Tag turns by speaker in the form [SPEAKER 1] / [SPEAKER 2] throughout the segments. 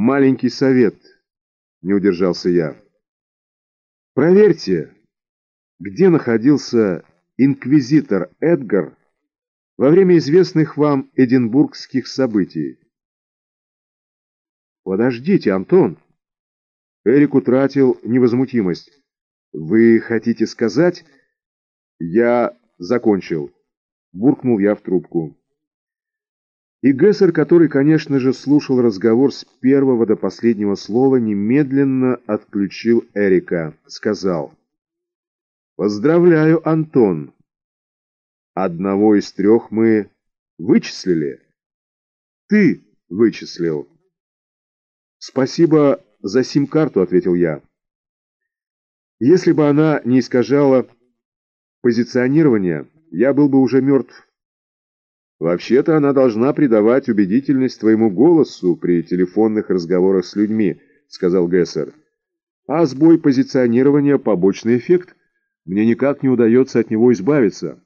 [SPEAKER 1] маленький совет, не удержался я. Проверьте, где находился инквизитор Эдгар во время известных вам эдинбургских событий. Подождите, Антон. Эрик утратил невозмутимость. Вы хотите сказать... Я закончил. Буркнул я в трубку. И Гессер, который, конечно же, слушал разговор с первого до последнего слова, немедленно отключил Эрика. Сказал. «Поздравляю, Антон. Одного из трех мы вычислили. Ты вычислил». «Спасибо за сим-карту», — ответил я. «Если бы она не искажала позиционирование, я был бы уже мертв». «Вообще-то она должна придавать убедительность твоему голосу при телефонных разговорах с людьми», — сказал Гессер. «А сбой позиционирования — побочный эффект. Мне никак не удается от него избавиться».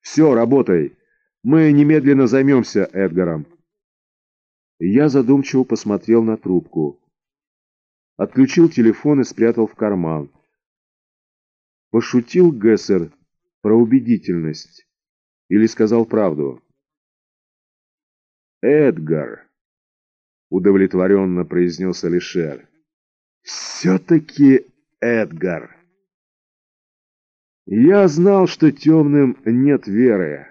[SPEAKER 1] «Все, работай. Мы немедленно займемся Эдгаром». Я задумчиво посмотрел на трубку. Отключил телефон и спрятал в карман. Пошутил Гессер про убедительность. Или сказал правду? «Эдгар», — удовлетворенно произнес Алишер. «Все-таки Эдгар». Я знал, что темным нет веры,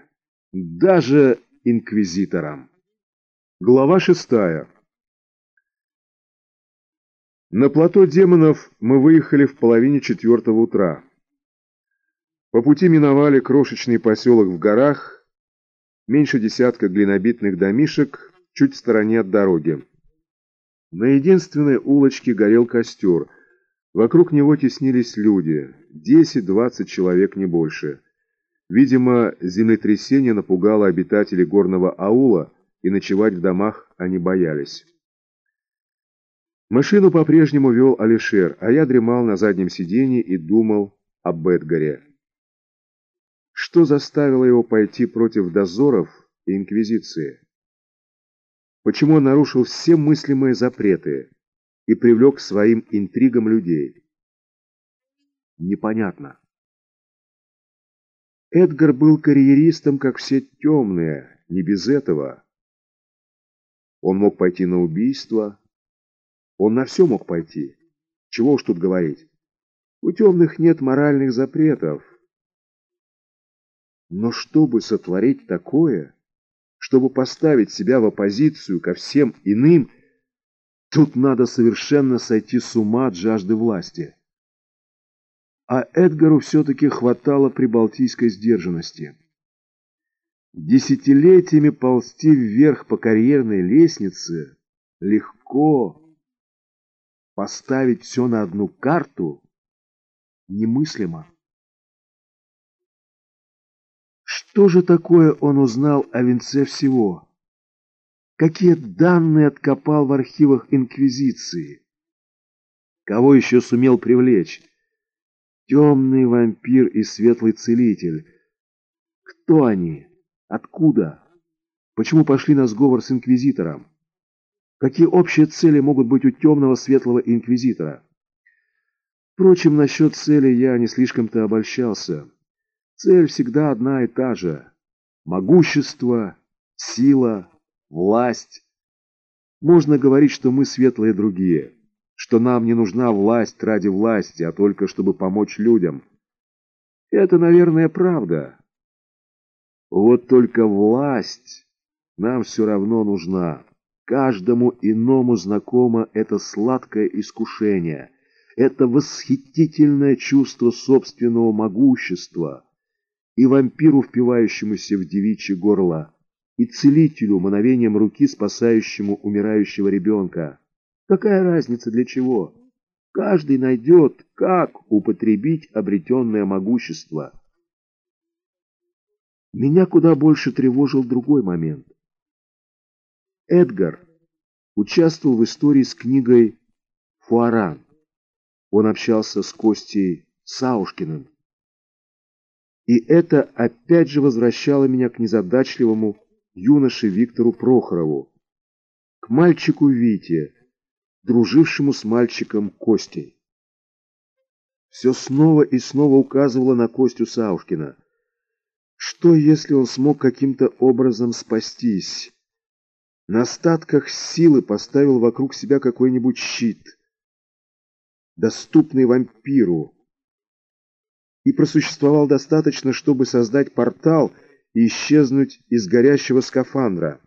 [SPEAKER 1] даже инквизиторам. Глава шестая. На плато демонов мы выехали в половине четвертого утра. По пути миновали крошечный поселок в горах, меньше десятка глинобитных домишек чуть в стороне от дороги. На единственной улочке горел костер. Вокруг него теснились люди, 10-20 человек, не больше. Видимо, землетрясение напугало обитателей горного аула, и ночевать в домах они боялись. Машину по-прежнему вел Алишер, а я дремал на заднем сиденье и думал об Эдгаре. Что заставило его пойти против дозоров и инквизиции? Почему он нарушил все мыслимые запреты и привлек к своим интригам людей? Непонятно. Эдгар был карьеристом, как все темные, не без этого. Он мог пойти на убийство. Он на все мог пойти. Чего уж тут говорить. У темных нет моральных запретов. Но чтобы сотворить такое, чтобы поставить себя в оппозицию ко всем иным, тут надо совершенно сойти с ума от жажды власти. А Эдгару все-таки хватало прибалтийской сдержанности. Десятилетиями ползти вверх по карьерной лестнице легко. Поставить все на одну карту немыслимо. Что же такое он узнал о венце всего? Какие данные откопал в архивах Инквизиции? Кого еще сумел привлечь? Темный вампир и светлый целитель. Кто они? Откуда? Почему пошли на сговор с Инквизитором? Какие общие цели могут быть у темного светлого Инквизитора? Впрочем, насчет цели я не слишком-то обольщался. Цель всегда одна и та же. Могущество, сила, власть. Можно говорить, что мы светлые другие, что нам не нужна власть ради власти, а только чтобы помочь людям. Это, наверное, правда. Вот только власть нам все равно нужна. Каждому иному знакомо это сладкое искушение, это восхитительное чувство собственного могущества – и вампиру, впивающемуся в девичье горло, и целителю, мановением руки, спасающему умирающего ребенка. Какая разница для чего? Каждый найдет, как употребить обретенное могущество. Меня куда больше тревожил другой момент. Эдгар участвовал в истории с книгой «Фуаран». Он общался с Костей Саушкиным. И это опять же возвращало меня к незадачливому юноше Виктору Прохорову, к мальчику Вите, дружившему с мальчиком Костей. Все снова и снова указывало на Костю Саушкина. Что, если он смог каким-то образом спастись? На остатках силы поставил вокруг себя какой-нибудь щит, доступный вампиру, и просуществовал достаточно, чтобы создать портал и исчезнуть из горящего скафандра,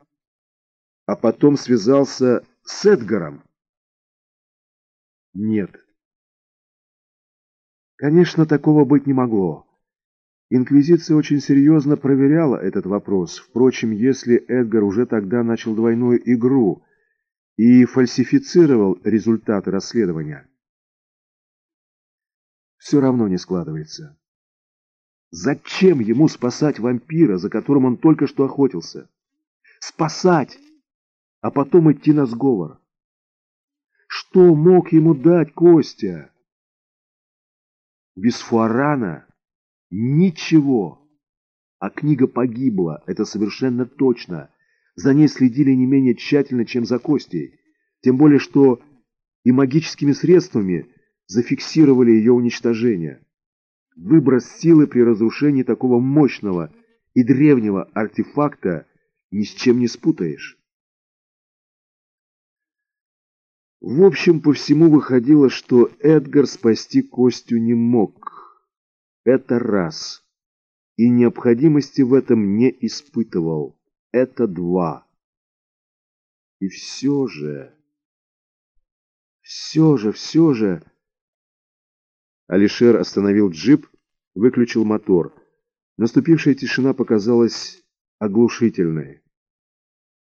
[SPEAKER 1] а потом связался с Эдгаром. Нет. Конечно, такого быть не могло. Инквизиция очень серьезно проверяла этот вопрос. Впрочем, если Эдгар уже тогда начал двойную игру и фальсифицировал результаты расследования, все равно не складывается. Зачем ему спасать вампира, за которым он только что охотился? Спасать, а потом идти на сговор. Что мог ему дать Костя? Без Фуарана ничего. А книга погибла, это совершенно точно. За ней следили не менее тщательно, чем за Костей. Тем более, что и магическими средствами зафиксировали ее уничтожение. Выброс силы при разрушении такого мощного и древнего артефакта ни с чем не спутаешь. В общем, по всему выходило, что Эдгар спасти Костю не мог. Это раз. И необходимости в этом не испытывал. Это два. И все же... Все же, все же... Алишер остановил джип, выключил мотор. Наступившая тишина показалась оглушительной.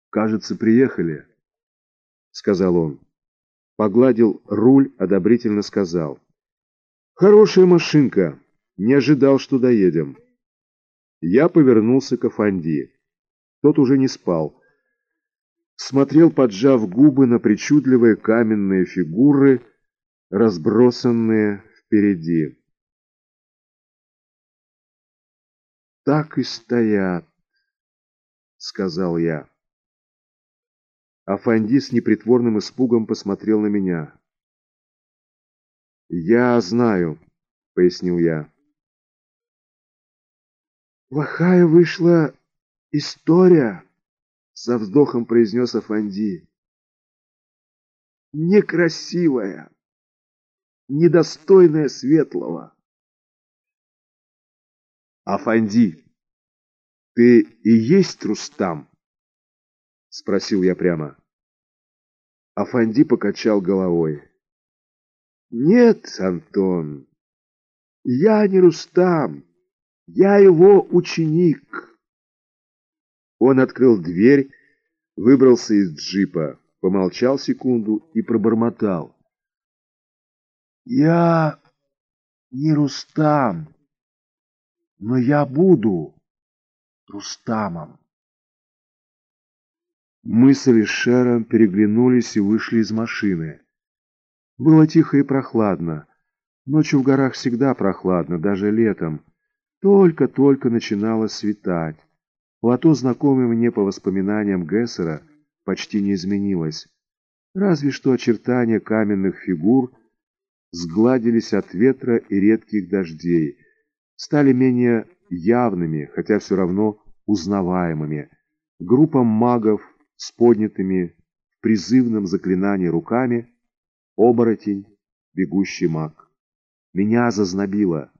[SPEAKER 1] «Кажется, приехали», — сказал он. Погладил руль, одобрительно сказал. «Хорошая машинка. Не ожидал, что доедем». Я повернулся к Афанди. Тот уже не спал. Смотрел, поджав губы на причудливые каменные фигуры, разбросанные впереди. «Так и стоят», — сказал я. Афанди с непритворным испугом посмотрел на меня. «Я знаю», — пояснил я. «Плохая вышла история», — со вздохом произнес Афанди. «Некрасивая» недостойное светлого. Афанди, ты и есть Рустам? Спросил я прямо. Афанди покачал головой. Нет, Антон, я не Рустам, я его ученик. Он открыл дверь, выбрался из джипа, помолчал секунду и пробормотал. Я не Рустам, но я буду Рустамом. Мы с Алишером переглянулись и вышли из машины. Было тихо и прохладно. Ночью в горах всегда прохладно, даже летом. Только-только начинало светать. Плато, знакомое мне по воспоминаниям Гессера, почти не изменилось. Разве что очертания каменных фигур – сгладились от ветра и редких дождей, стали менее явными, хотя все равно узнаваемыми. Группа магов с поднятыми в призывном заклинании руками, оборотень, бегущий маг. Меня зазнобило.